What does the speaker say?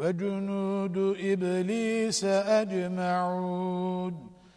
وجنود إبليس أجمعون.